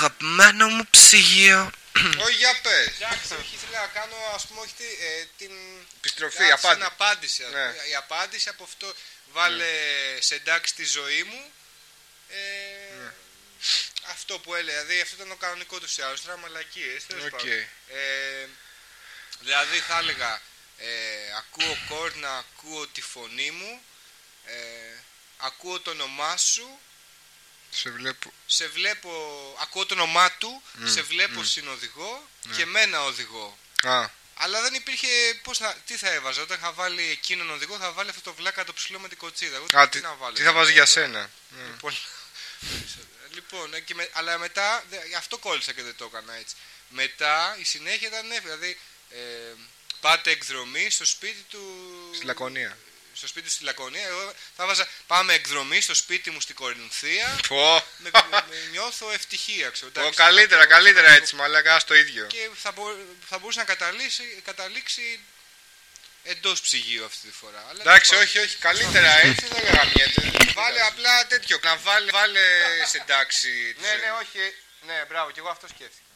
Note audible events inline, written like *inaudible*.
αγαπημένο μου ψυγείο. Όχι, για πες. Εντάξει, όχι, ήθελα να κάνω ας πούμε όχι, τη- ε, την Επιστροφή, Κάτσε απάντηση. την απάντηση. ας Ναι. πούμε. Η απάντηση από αυτό βάλε σε εντάξει τη ζωή μου. Ε, Ναι. Αυτό που έλεγε, δηλαδή αυτό ήταν ο κανονικό του σε άλλους, τώρα μαλακίες, τέλος Οκ. πάντων. Ε, δηλαδή θα έλεγα, ε, ακούω κόρνα, ακούω τη φωνή μου, ε, ακούω το όνομά σου, Σε βλέπω. σε βλέπω, ακούω το όνομά του, Μμ, σε βλέπω μμ. συνοδηγό Ναι. και μένα οδηγό. Α, Αλλά δεν υπήρχε. Πώς θα, τι θα έβαζα, όταν είχα βάλει εκείνον οδηγό, θα βάλει αυτό το βλάκα το ψηλό με την κοτσίδα. Εγώ α τι, να βάλω. τι θα βάζεις για Ε, σένα; Λοιπόν, *laughs* λοιπόν ε, και με, αλλά μετά, δε- γι' αυτό κόλλησα και δεν το έκανα έτσι. Μετά η συνέχεια ήταν ναι, δηλαδή ε, πάτε εκδρομή στο σπίτι του. Στη Λακωνία. Στο σπίτι του στη Λακωνία. Εγώ θα βάζα πάμε εκδρομή στο σπίτι μου στην Κορινθία. Πω, με, με, νιώθω ευτυχία, ξέρω. πω, εντάξει, καλύτερα, θα- καλύτερα θα- έτσι, μαλάκα, ας το ίδιο. και θα, μπο, θα μπορούσε να καταλήξει, καταλήξει εντός ψυγείου αυτή τη φορά. Αλλά Εντάξει, τέλος όχι, όχι, καλύτερα έτσι δεν γαμιέται. Βάλε απλά τέτοιο, να βάλε, βάλε σε εντάξει. πάντων. Ναι, ναι, όχι. Ναι, μπράβο, και εγώ αυτό σκέφτηκα.